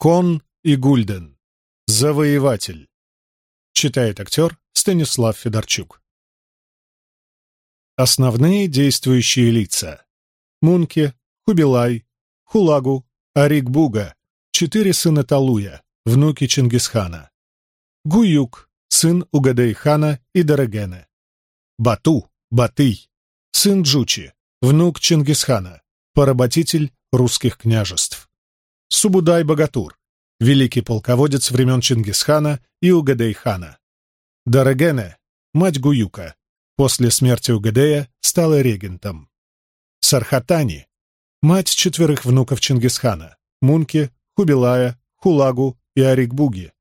Кон и Гульден. Завоеватель. Читает актер Станислав Федорчук. Основные действующие лица. Мунке, Хубилай, Хулагу, Арик-Буга, четыре сына Талуя, внуки Чингисхана. Гуюк, сын Угадей-хана и Дорогена. Бату, Батый, сын Джучи, внук Чингисхана, поработитель русских княжеств. Субудай-Богатур, великий полководец времен Чингисхана и Угадей-хана. Дорогене, мать Гуюка, после смерти Угадея стала регентом. Сархатани, мать четверых внуков Чингисхана, Мунки, Хубилая, Хулагу и Арикбуги,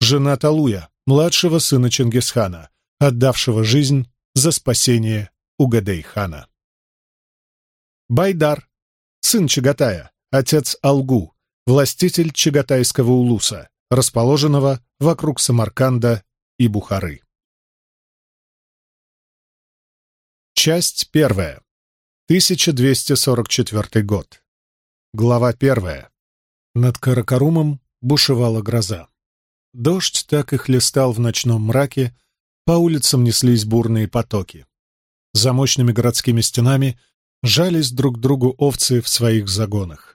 жена Талуя, младшего сына Чингисхана, отдавшего жизнь за спасение Угадей-хана. Байдар, сын Чагатая, отец Алгу, властитель Чагатайского улуса, расположенного вокруг Самарканда и Бухары. Часть первая. 1244 год. Глава первая. Над Каракарумом бушевала гроза. Дождь так и хлестал в ночном мраке, по улицам неслись бурные потоки. За мощными городскими стенами жались друг к другу овцы в своих загонах.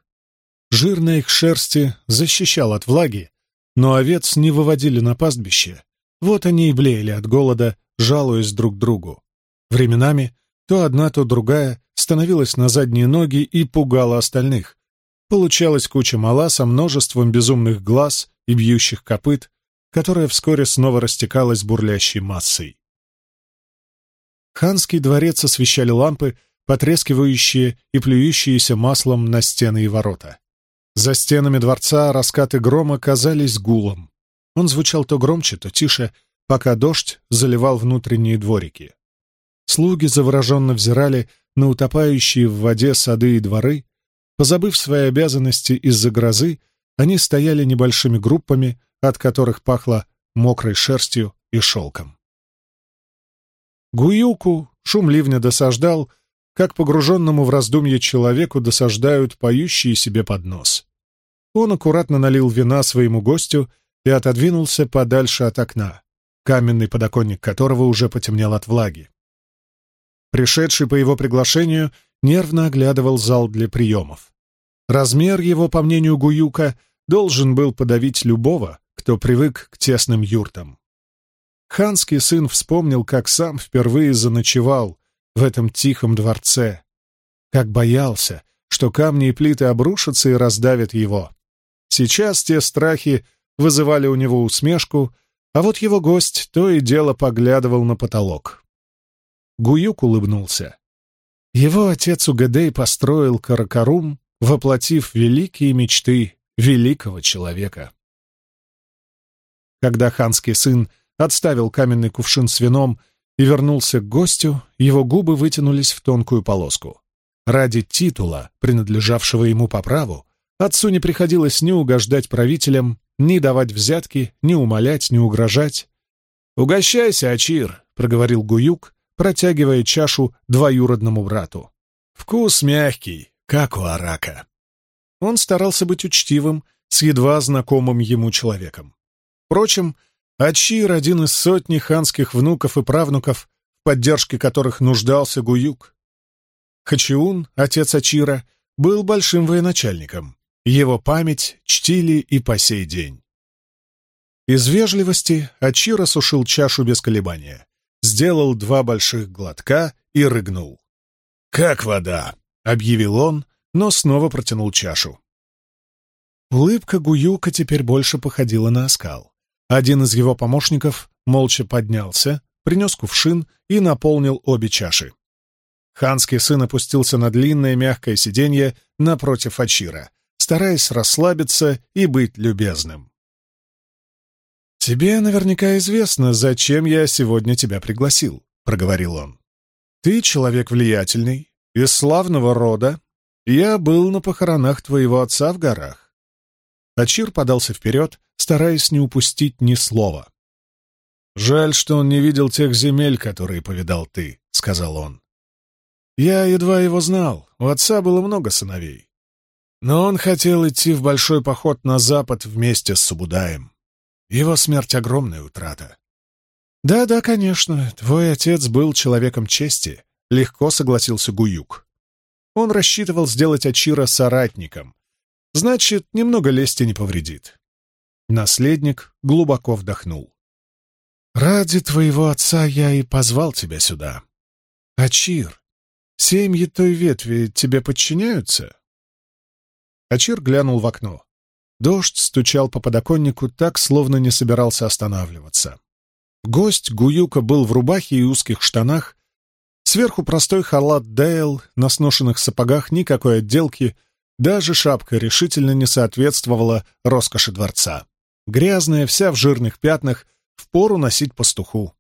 Жир на их шерсти защищал от влаги, но овец не выводили на пастбище. Вот они и блеяли от голода, жалуясь друг другу. Временами то одна, то другая становилась на задние ноги и пугала остальных. Получалась куча мала со множеством безумных глаз и бьющих копыт, которая вскоре снова растекалась бурлящей массой. Ханский дворец освещали лампы, потрескивающие и плюющиеся маслом на стены и ворота. За стенами дворца раскаты грома казались гулом. Он звучал то громче, то тише, пока дождь заливал внутренние дворики. Слуги завороженно взирали на утопающие в воде сады и дворы. Позабыв свои обязанности из-за грозы, они стояли небольшими группами, от которых пахло мокрой шерстью и шелком. Гуюку шум ливня досаждал, как погруженному в раздумье человеку досаждают поющие себе под нос. Он аккуратно налил вина своему гостю и отодвинулся подальше от окна, каменный подоконник которого уже потемнел от влаги. Пришедший по его приглашению нервно оглядывал зал для приемов. Размер его, по мнению Гуюка, должен был подавить любого, кто привык к тесным юртам. Ханский сын вспомнил, как сам впервые заночевал в этом тихом дворце, как боялся, что камни и плиты обрушатся и раздавят его. Сейчас те страхи вызывали у него усмешку, а вот его гость то и дело поглядывал на потолок. Гуюк улыбнулся. Его отец Угадей построил Каракарум, воплотив великие мечты великого человека. Когда ханский сын отставил каменный кувшин с вином и вернулся к гостю, его губы вытянулись в тонкую полоску. Ради титула, принадлежавшего ему по праву, отцу не приходилось ни угождать правителям, ни давать взятки, ни умолять, ни угрожать. «Угощайся, Ачир», — проговорил Гуюк, протягивая чашу двоюродному брату. «Вкус мягкий, как у арака». Он старался быть учтивым с едва знакомым ему человеком. Впрочем, Ачир — один из сотни ханских внуков и правнуков, в поддержке которых нуждался Гуюк. Хачиун, отец Ачира, был большим военачальником. Его память чтили и по сей день. Из вежливости Ачир осушил чашу без колебания сделал два больших глотка и рыгнул. «Как вода!» — объявил он, но снова протянул чашу. Улыбка Гуюка теперь больше походила на оскал. Один из его помощников молча поднялся, принес кувшин и наполнил обе чаши. Ханский сын опустился на длинное мягкое сиденье напротив Ачира, стараясь расслабиться и быть любезным. «Тебе наверняка известно, зачем я сегодня тебя пригласил», — проговорил он. «Ты человек влиятельный, из славного рода. Я был на похоронах твоего отца в горах». Ачир подался вперед, стараясь не упустить ни слова. «Жаль, что он не видел тех земель, которые повидал ты», — сказал он. «Я едва его знал, у отца было много сыновей. Но он хотел идти в большой поход на запад вместе с Субудаем. Его смерть — огромная утрата. «Да-да, конечно, твой отец был человеком чести», — легко согласился Гуюк. Он рассчитывал сделать Ачира соратником. Значит, немного лести не повредит. Наследник глубоко вдохнул. «Ради твоего отца я и позвал тебя сюда. Ачир, семьи той ветви тебе подчиняются?» Ачир глянул в окно. Дождь стучал по подоконнику так, словно не собирался останавливаться. Гость Гуюка был в рубахе и узких штанах. Сверху простой халат Дейл, на сношенных сапогах никакой отделки, даже шапка решительно не соответствовала роскоши дворца. Грязная, вся в жирных пятнах, впору носить пастуху.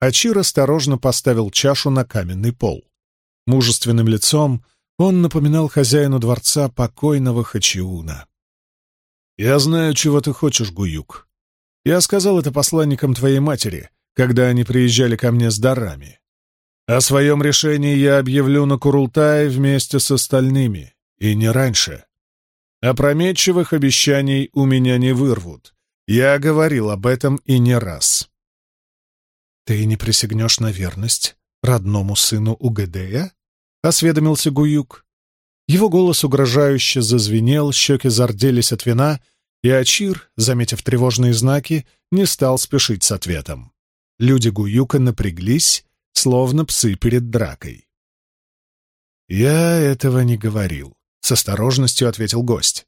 Ачир осторожно поставил чашу на каменный пол. Мужественным лицом он напоминал хозяину дворца покойного Хачиуна. «Я знаю, чего ты хочешь, Гуюк. Я сказал это посланникам твоей матери, когда они приезжали ко мне с дарами. О своем решении я объявлю на Курултае вместе с остальными, и не раньше. Опрометчивых обещаний у меня не вырвут. Я говорил об этом и не раз». «Ты не присягнешь на верность родному сыну Угадея?» — осведомился Гуюк. Его голос угрожающе зазвенел, щеки зарделись от вина, и Ачир, заметив тревожные знаки, не стал спешить с ответом. Люди Гуюка напряглись, словно псы перед дракой. «Я этого не говорил», — с осторожностью ответил гость.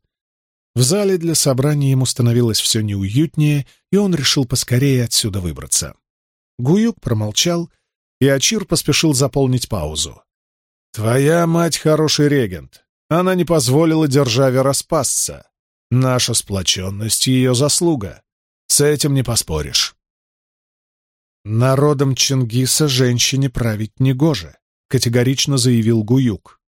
В зале для собраний ему становилось все неуютнее, и он решил поскорее отсюда выбраться. Гуюк промолчал, и Ачир поспешил заполнить паузу. «Твоя мать хороший регент. Она не позволила державе распасться. Наша сплоченность — ее заслуга. С этим не поспоришь». «Народом Чингиса женщине править негоже», — категорично заявил Гуюк.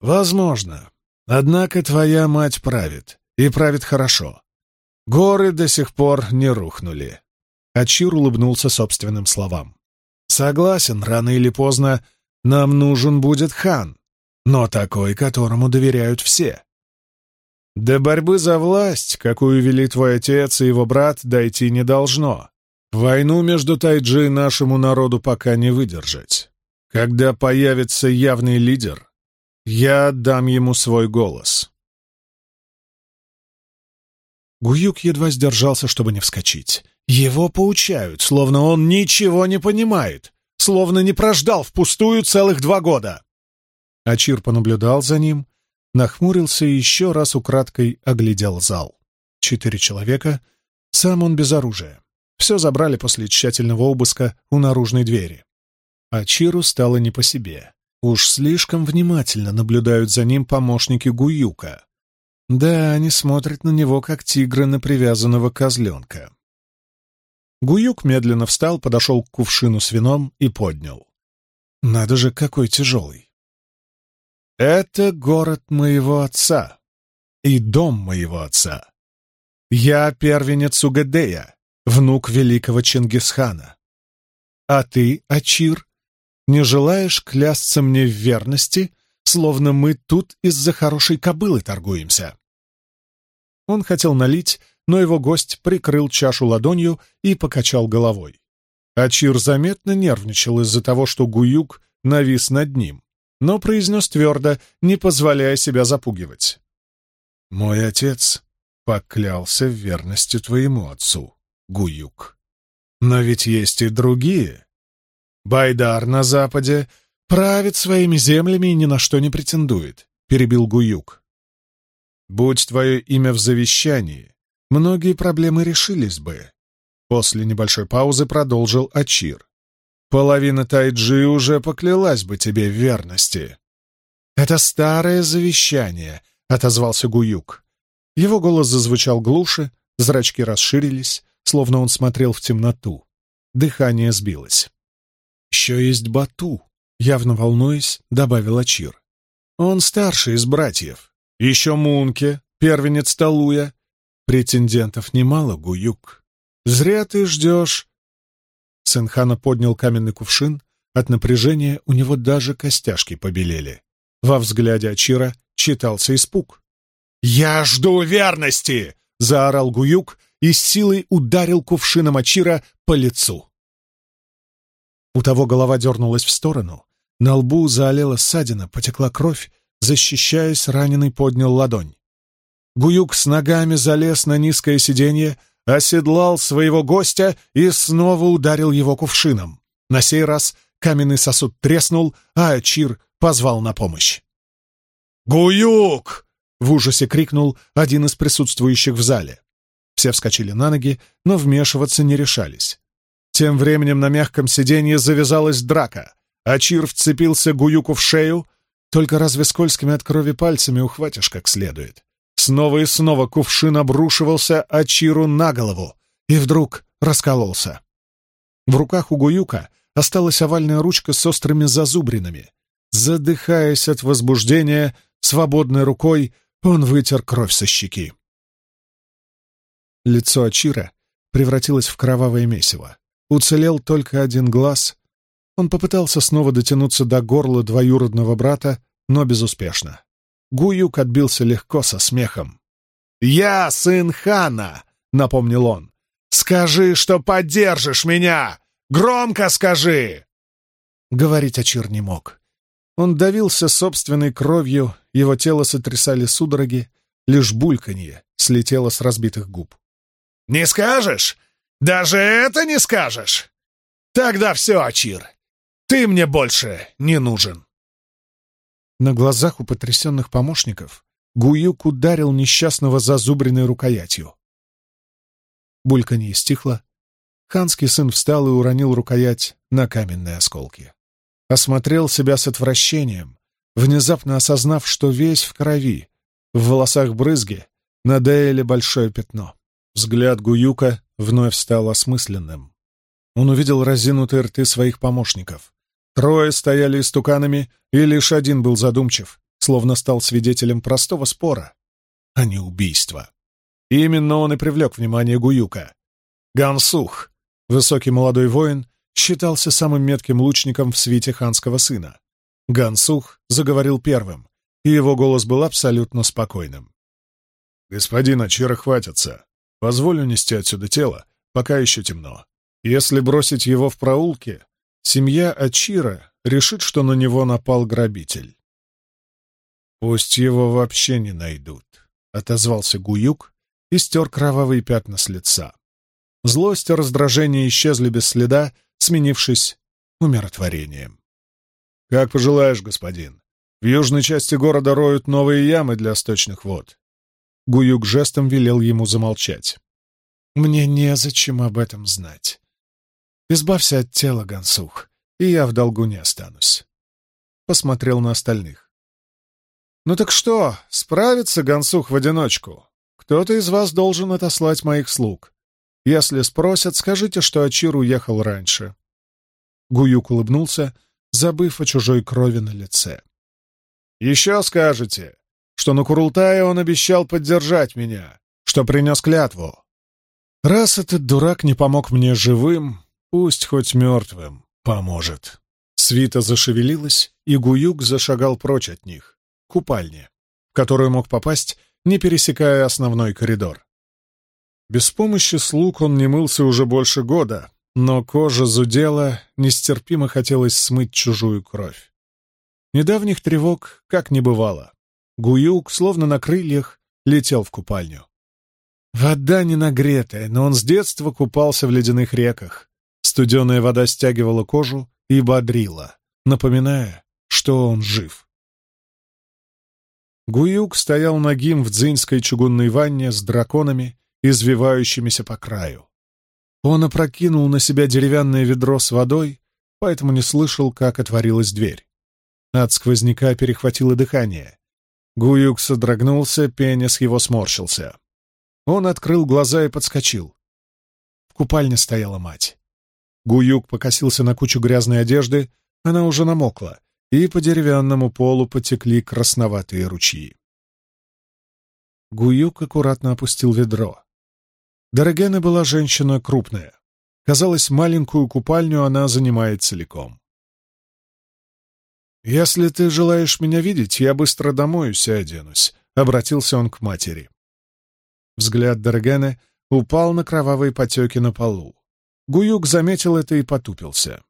«Возможно. Однако твоя мать правит, и правит хорошо. Горы до сих пор не рухнули». Ачир улыбнулся собственным словам. «Согласен, рано или поздно нам нужен будет хан, но такой, которому доверяют все. До борьбы за власть, какую вели твой отец и его брат, дойти не должно. Войну между Тайджи и нашему народу пока не выдержать. Когда появится явный лидер, я отдам ему свой голос. Гуюк едва сдержался, чтобы не вскочить. Его поучают, словно он ничего не понимает словно не прождал впустую целых два года. Ачир понаблюдал за ним, нахмурился и еще раз украдкой оглядел зал. Четыре человека, сам он без оружия. Все забрали после тщательного обыска у наружной двери. Ачиру стало не по себе. Уж слишком внимательно наблюдают за ним помощники Гуюка. Да, они смотрят на него, как тигры на привязанного козленка. Гуюк медленно встал, подошел к кувшину с вином и поднял. Надо же, какой тяжелый. Это город моего отца и дом моего отца. Я первенец Угадея, внук великого Чингисхана. А ты, Ачир, не желаешь клясться мне в верности, словно мы тут из-за хорошей кобылы торгуемся?» Он хотел налить, но его гость прикрыл чашу ладонью и покачал головой. Ачир заметно нервничал из-за того, что Гуюк навис над ним, но произнес твердо, не позволяя себя запугивать. «Мой отец поклялся в верности твоему отцу, Гуюк. Но ведь есть и другие. Байдар на западе правит своими землями и ни на что не претендует», — перебил Гуюк. «Будь твое имя в завещании, многие проблемы решились бы. После небольшой паузы продолжил Ачир. Половина Тайджи уже поклялась бы тебе в верности. Это старое завещание, отозвался Гуюк. Его голос зазвучал глуше, зрачки расширились, словно он смотрел в темноту. Дыхание сбилось. «Еще есть Бату», — явно волнуясь, добавил Ачир. «Он старший из братьев. Еще Мунке, первенец Талуя, Претендентов немало, Гуюк. Зря ты ждешь. Сенхана поднял каменный кувшин. От напряжения у него даже костяшки побелели. Во взгляде Ачира читался испуг. «Я жду верности!» — заорал Гуюк и с силой ударил кувшином Ачира по лицу. У того голова дернулась в сторону, на лбу заолела ссадина, потекла кровь, защищаясь, раненый поднял ладонь. Гуюк с ногами залез на низкое сиденье, оседлал своего гостя и снова ударил его кувшином. На сей раз каменный сосуд треснул, а Ачир позвал на помощь. «Гуюк!» — в ужасе крикнул один из присутствующих в зале. Все вскочили на ноги, но вмешиваться не решались. Тем временем на мягком сиденье завязалась драка. Ачир вцепился Гуюку в шею, только разве скользкими от крови пальцами ухватишь как следует. Снова и снова кувшин обрушивался Ачиру на голову и вдруг раскололся. В руках у Гуюка осталась овальная ручка с острыми зазубринами. Задыхаясь от возбуждения, свободной рукой он вытер кровь со щеки. Лицо Ачира превратилось в кровавое месиво. Уцелел только один глаз. Он попытался снова дотянуться до горла двоюродного брата, но безуспешно. Гуюк отбился легко, со смехом. «Я сын хана!» — напомнил он. «Скажи, что поддержишь меня! Громко скажи!» Говорить Ачир не мог. Он давился собственной кровью, его тело сотрясали судороги, лишь бульканье слетело с разбитых губ. «Не скажешь? Даже это не скажешь? Тогда все, Ачир. Ты мне больше не нужен». На глазах у потрясенных помощников Гуюк ударил несчастного зазубренной рукоятью. Бульканье стихло. Ханский сын встал и уронил рукоять на каменные осколки. Осмотрел себя с отвращением, внезапно осознав, что весь в крови, в волосах брызги, на Дейле большое пятно. Взгляд Гуюка вновь стал осмысленным. Он увидел разинутые рты своих помощников. Трое стояли истуканами, и лишь один был задумчив, словно стал свидетелем простого спора, а не убийства. Именно он и привлек внимание Гуюка. Гансух, высокий молодой воин, считался самым метким лучником в свите ханского сына. Гансух заговорил первым, и его голос был абсолютно спокойным. «Господин Ачира хватится. Позволю нести отсюда тело, пока еще темно. Если бросить его в проулке, семья Ачира решит, что на него напал грабитель. «Пусть его вообще не найдут», — отозвался Гуюк и стер кровавые пятна с лица. Злость и раздражение исчезли без следа, сменившись умиротворением. «Как пожелаешь, господин. В южной части города роют новые ямы для сточных вод. Гуюк жестом велел ему замолчать. «Мне незачем об этом знать. Избавься от тела, Гансух, и я в долгу не останусь». Посмотрел на остальных. «Ну так что, справится Гансух в одиночку? Кто-то из вас должен отослать моих слуг. Если спросят, скажите, что Ачир уехал раньше». Гуюк улыбнулся, забыв о чужой крови на лице. «Еще скажете, что на Курултае он обещал поддержать меня, что принес клятву. Раз этот дурак не помог мне живым, пусть хоть мертвым поможет. Свита зашевелилась, и Гуюк зашагал прочь от них, к купальне, в которую мог попасть, не пересекая основной коридор. Без помощи слуг он не мылся уже больше года, но кожа зудела, нестерпимо хотелось смыть чужую кровь. Недавних тревог как не бывало. Гуюк, словно на крыльях, летел в купальню. Вода не нагретая, но он с детства купался в ледяных реках. Студеная вода стягивала кожу и бодрила, напоминая, что он жив. Гуюк стоял нагим в дзиньской чугунной ванне с драконами, извивающимися по краю. Он опрокинул на себя деревянное ведро с водой, поэтому не слышал, как отворилась дверь. От сквозняка перехватило дыхание. Гуюк содрогнулся, пенис его сморщился. Он открыл глаза и подскочил. В купальне стояла мать. Гуюк покосился на кучу грязной одежды, она уже намокла, и по деревянному полу потекли красноватые ручьи. Гуюк аккуратно опустил ведро. Дорогена была женщина крупная. Казалось, маленькую купальню она занимает целиком. «Если ты желаешь меня видеть, я быстро домоюсь и оденусь, обратился он к матери. Взгляд Дорогены упал на кровавые потеки на полу. Гуюк заметил это и потупился.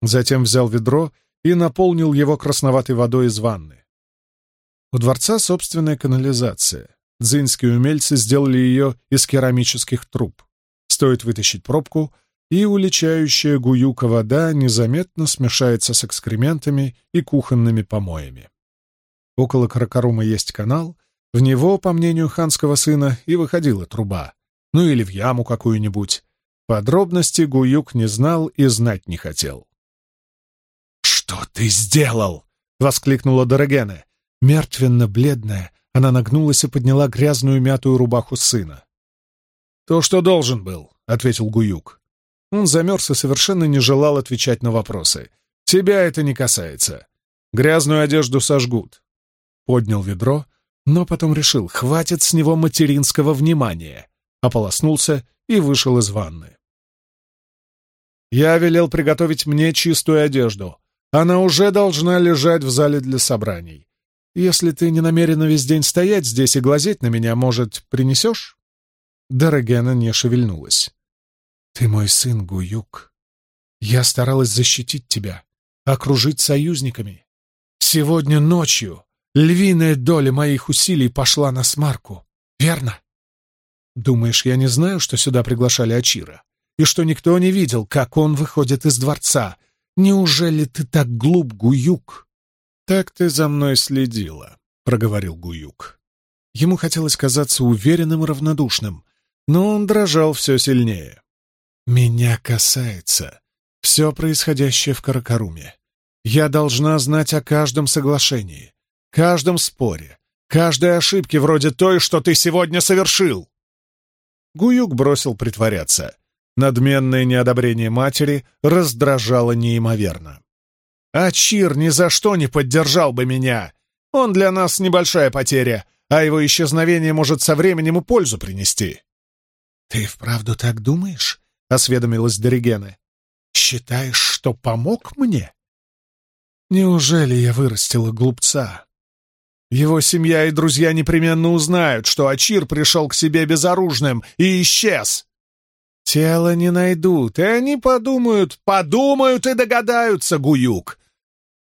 Затем взял ведро и наполнил его красноватой водой из ванны. У дворца собственная канализация. Дзинские умельцы сделали ее из керамических труб. Стоит вытащить пробку, и уличающая гуюка вода незаметно смешается с экскрементами и кухонными помоями. Около Каракарума есть канал, в него, по мнению ханского сына, и выходила труба, ну или в яму какую-нибудь. Подробности Гуюк не знал и знать не хотел. «Что ты сделал?» — воскликнула Дорогене. Мертвенно-бледная, она нагнулась и подняла грязную мятую рубаху сына. «То, что должен был», — ответил Гуюк. Он замерз и совершенно не желал отвечать на вопросы. «Тебя это не касается. Грязную одежду сожгут». Поднял ведро, но потом решил, хватит с него материнского внимания. Ополоснулся и вышел из ванны. «Я велел приготовить мне чистую одежду. Она уже должна лежать в зале для собраний. Если ты не намерена весь день стоять здесь и глазеть на меня, может, принесешь?» Дорогена не шевельнулась. Ты мой сын, Гуюк. Я старалась защитить тебя, окружить союзниками. Сегодня ночью львиная доля моих усилий пошла на смарку, верно? Думаешь, я не знаю, что сюда приглашали Ачира? И что никто не видел, как он выходит из дворца? Неужели ты так глуп, Гуюк? Так ты за мной следила, — проговорил Гуюк. Ему хотелось казаться уверенным и равнодушным, но он дрожал все сильнее. Меня касается все происходящее в Каракаруме. Я должна знать о каждом соглашении, каждом споре, каждой ошибке вроде той, что ты сегодня совершил. Гуюк бросил притворяться. Надменное неодобрение матери раздражало неимоверно. А Чир ни за что не поддержал бы меня. Он для нас небольшая потеря, а его исчезновение может со временем и пользу принести. Ты вправду так думаешь? — осведомилась Доригена. «Считаешь, что помог мне?» «Неужели я вырастила глупца?» Его семья и друзья непременно узнают, что Ачир пришел к себе безоружным и исчез. Тело не найдут, и они подумают, подумают и догадаются, Гуюк,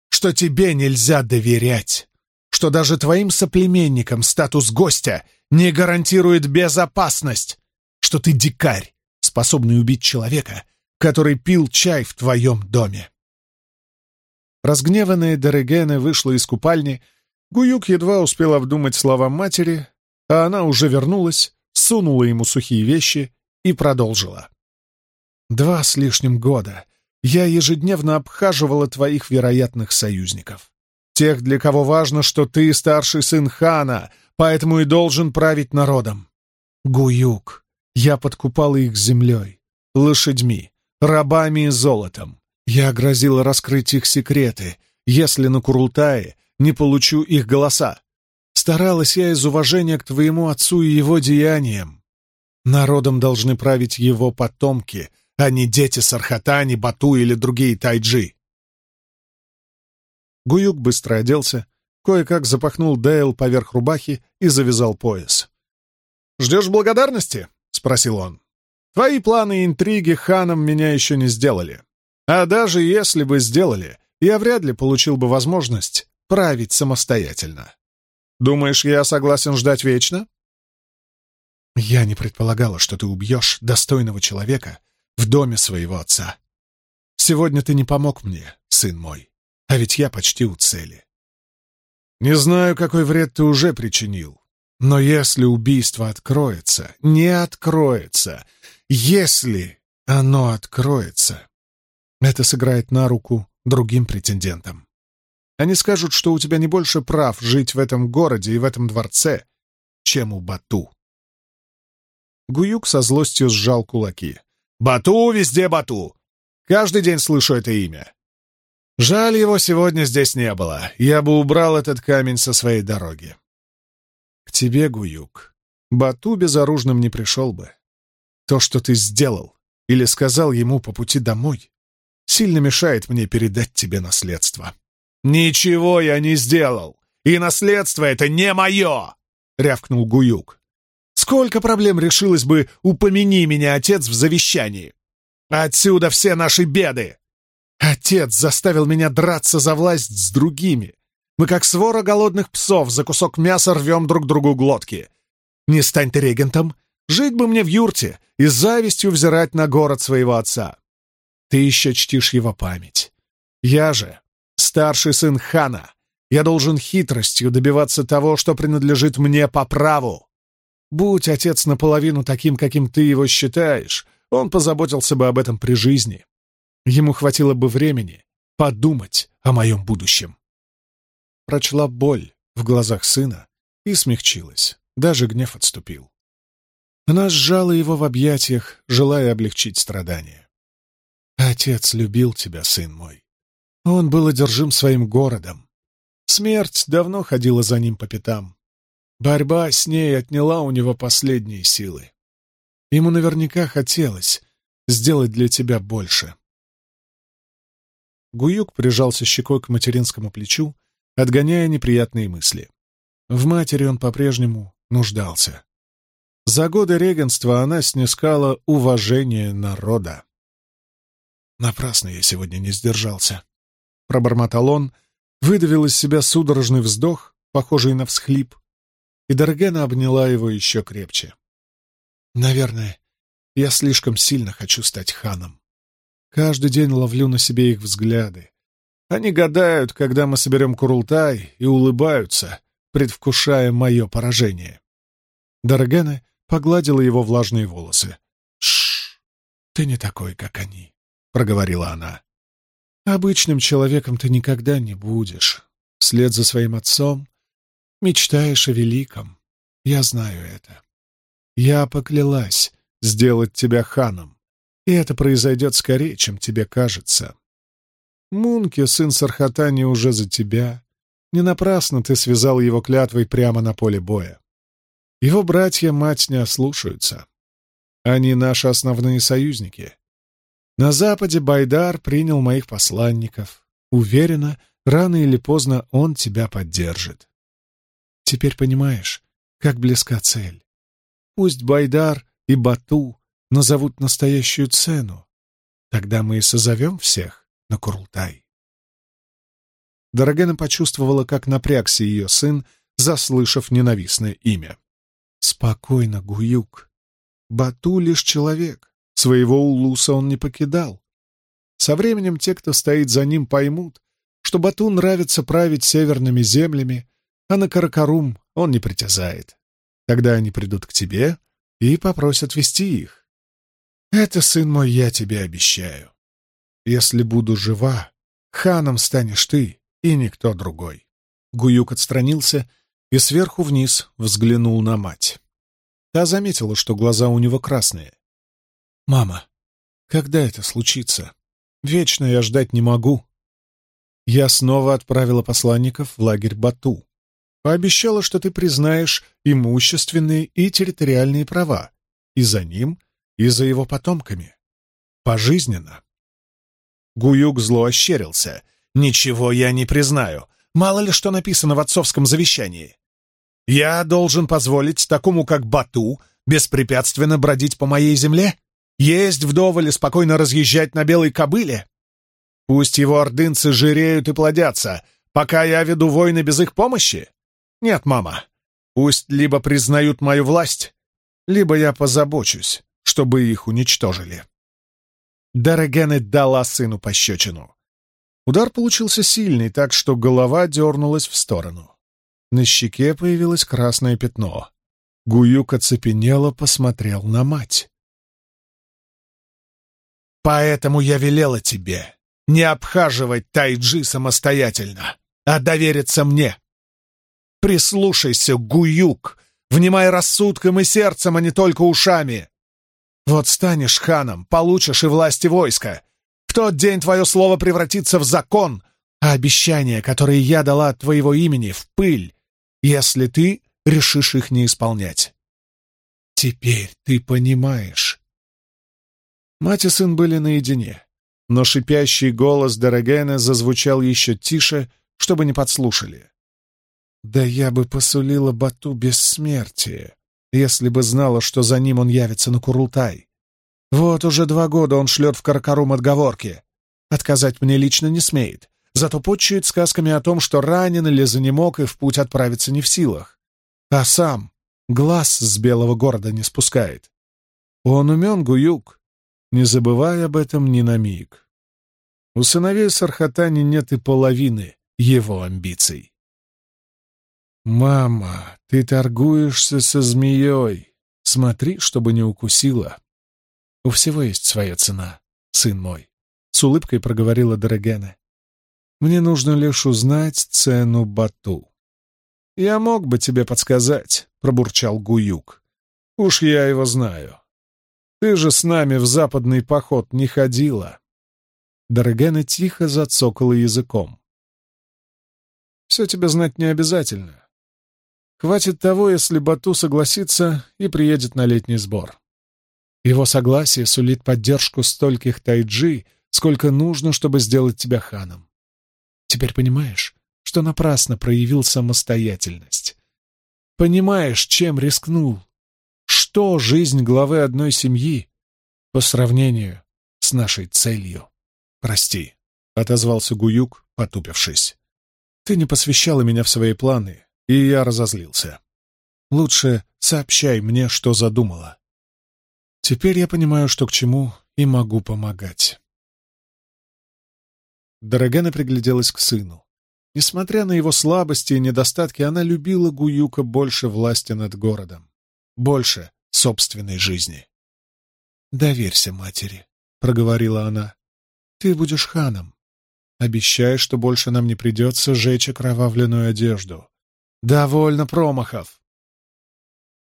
что тебе нельзя доверять, что даже твоим соплеменникам статус гостя не гарантирует безопасность, что ты дикарь, способный убить человека, который пил чай в твоем доме. Разгневанная Дерегене вышла из купальни, Гуюк едва успел обдумать слова матери, а она уже вернулась, сунула ему сухие вещи и продолжила. «Два с лишним года я ежедневно обхаживала твоих вероятных союзников. Тех, для кого важно, что ты старший сын хана, поэтому и должен править народом. Гуюк, я подкупала их землей, лошадьми, рабами и золотом. Я грозила раскрыть их секреты, если на Курултае не получу их голоса. Старалась я из уважения к твоему отцу и его деяниям. Народом должны править его потомки, а не дети Сархатани, Бату или другие тайджи. Гуюк быстро оделся, кое-как запахнул Дейл поверх рубахи и завязал пояс. «Ждешь благодарности?» спросил он. «Твои планы и интриги ханом меня еще не сделали. А даже если бы сделали, я вряд ли получил бы возможность править самостоятельно. Думаешь, я согласен ждать вечно?» «Я не предполагала, что ты убьешь достойного человека в доме своего отца. Сегодня ты не помог мне, сын мой, а ведь я почти у цели. Не знаю, какой вред ты уже причинил, но если убийство откроется, не откроется, если оно откроется, это сыграет на руку другим претендентам. Они скажут, что у тебя не больше прав жить в этом городе и в этом дворце, чем у Бату. Гуюк со злостью сжал кулаки. «Бату везде Бату! Каждый день слышу это имя. Жаль, его сегодня здесь не было. Я бы убрал этот камень со своей дороги. К тебе, Гуюк, Бату безоружным не пришел бы. То, что ты сделал или сказал ему по пути домой, сильно мешает мне передать тебе наследство. Ничего я не сделал, и наследство это не мое! — рявкнул Гуюк. «Сколько проблем решилось бы, упомяни меня, отец, в завещании! Отсюда все наши беды! Отец заставил меня драться за власть с другими. Мы, как свора голодных псов, за кусок мяса рвем друг другу глотки. Не стань ты регентом, жить бы мне в юрте и завистью взирать на город своего отца. Ты еще чтишь его память. Я же старший сын хана. Я должен хитростью добиваться того, что принадлежит мне по праву. Будь отец наполовину таким, каким ты его считаешь, он позаботился бы об этом при жизни. Ему хватило бы времени подумать о моем будущем. Прочла боль в глазах сына и смягчилась, даже гнев отступил. Она сжала его в объятиях, желая облегчить страдания. «Отец любил тебя, сын мой. Он был одержим своим городом. Смерть давно ходила за ним по пятам. Борьба с ней отняла у него последние силы. Ему наверняка хотелось сделать для тебя больше». Гуюк прижался щекой к материнскому плечу, отгоняя неприятные мысли. В матери он по-прежнему нуждался. За годы регенства она снискала уважение народа. «Напрасно я сегодня не сдержался», — пробормотал он, выдавил из себя судорожный вздох, похожий на всхлип, и Дорогена обняла его еще крепче. «Наверное, я слишком сильно хочу стать ханом. Каждый день ловлю на себе их взгляды. Они гадают, когда мы соберем Курултай, и улыбаются, предвкушая мое поражение». Дорогена погладила его влажные волосы. «Шш! Ты не такой, как они», — проговорила она. «Обычным человеком ты никогда не будешь. Вслед за своим отцом мечтаешь о великом. Я знаю это. Я поклялась сделать тебя ханом, и это произойдет скорее, чем тебе кажется. Мунки, сын Сархатани, уже за тебя. Не напрасно ты связал его клятвой прямо на поле боя. Его братья-мать не ослушаются. Они наши основные союзники. На Западе Байдар принял моих посланников. Уверена, рано или поздно он тебя поддержит. Теперь понимаешь, как близка цель. Пусть Байдар и Бату назовут настоящую цену. Тогда мы и созовем всех на Курултай. Дорогена почувствовала, как напрягся ее сын, заслышав ненавистное имя. Спокойно, Гуюк. Бату лишь человек. Своего улуса он не покидал. Со временем те, кто стоит за ним, поймут, что Бату нравится править северными землями, а на Каракарум он не притязает. Тогда они придут к тебе и попросят вести их. Это, сын мой, я тебе обещаю. Если буду жива, ханом станешь ты и никто другой. Гуюк отстранился и сверху вниз взглянул на мать. Та заметила, что глаза у него красные. «Мама, когда это случится? Вечно я ждать не могу». Я снова отправила посланников в лагерь Бату. Пообещала, что ты признаешь имущественные и территориальные права и за ним, и за его потомками. Пожизненно. Гуюк зло ощерился. «Ничего я не признаю. Мало ли что написано в отцовском завещании. Я должен позволить такому, как Бату, беспрепятственно бродить по моей земле? Есть вдоволь и спокойно разъезжать на белой кобыле? Пусть его ордынцы жиреют и плодятся, пока я веду войны без их помощи? Нет, мама. Пусть либо признают мою власть, либо я позабочусь, чтобы их уничтожили. Дорогене дала сыну пощечину. Удар получился сильный, так что голова дернулась в сторону. На щеке появилось красное пятно. Гуюк оцепенело посмотрел на мать. «Поэтому я велела тебе не обхаживать Тайджи самостоятельно, а довериться мне. Прислушайся, Гуюк, внимай рассудком и сердцем, а не только ушами. Вот станешь ханом, получишь и власти войска, в тот день твое слово превратится в закон, а обещания, которые я дала от твоего имени, в пыль, если ты решишь их не исполнять. Теперь ты понимаешь. Мать и сын были наедине, но шипящий голос Дорогена зазвучал еще тише, чтобы не подслушали. Да я бы посулила Бату бессмертие, если бы знала, что за ним он явится на Курултай. Вот уже два года он шлет в Каркарум отговорки. Отказать мне лично не смеет, зато почует сказками о том, что ранен или занемог и в путь отправиться не в силах. А сам глаз с белого города не спускает. Он умен, Гуюк, не забывай об этом ни на миг. У сыновей Сархатани нет и половины его амбиций. «Мама, ты торгуешься со змеей. Смотри, чтобы не укусила. У всего есть своя цена, сын мой», — с улыбкой проговорила Дорогена. «Мне нужно лишь узнать цену Бату». «Я мог бы тебе подсказать», — пробурчал Гуюк. «Уж я его знаю. Ты же с нами в западный поход не ходила». Дорогена тихо зацокала языком. «Все тебе знать не обязательно. Хватит того, если Бату согласится и приедет на летний сбор. Его согласие сулит поддержку стольких тайджи, сколько нужно, чтобы сделать тебя ханом. Теперь понимаешь, что напрасно проявил самостоятельность. Понимаешь, чем рискнул? Что жизнь главы одной семьи по сравнению с нашей целью? Прости, — отозвался Гуюк, потупившись. Ты не посвящала меня в свои планы, и я разозлился. Лучше сообщай мне, что задумала. Теперь я понимаю, что к чему, и могу помогать. Дорогена пригляделась к сыну. Несмотря на его слабости и недостатки, она любила Гуюка больше власти над городом, больше собственной жизни. «Доверься матери», — проговорила она. «Ты будешь ханом. Обещай, что больше нам не придется жечь окровавленную одежду. Довольно промахов.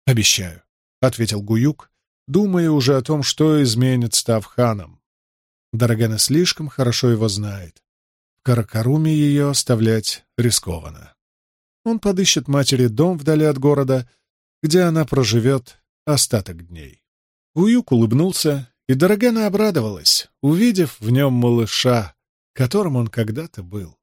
Обещаю, ответил Гуюк, думая уже о том, что изменит, став ханом. Дорогана слишком хорошо его знает. В Каракаруме ее оставлять рискованно. Он подыщет матери дом вдали от города, где она проживет остаток дней. Гуюк улыбнулся, и Дорогана обрадовалась, увидев в нем малыша, которым он когда-то был.